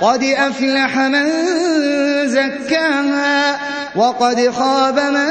قد أفلح من زكاها وقد خاب من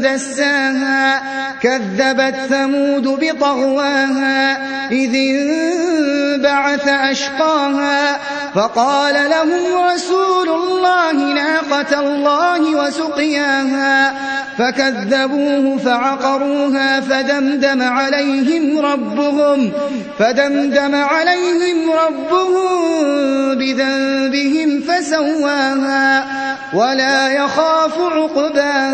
دساها كذبت ثمود بطغواها إذ انبعث أشقاها فقال لهم رسول الله الله وسقياها فكذبوه فعقروها فدمدم عليهم ربهم فدمدم عليهم ربهم بذنبهم فسواها. ولا يخاف عقباها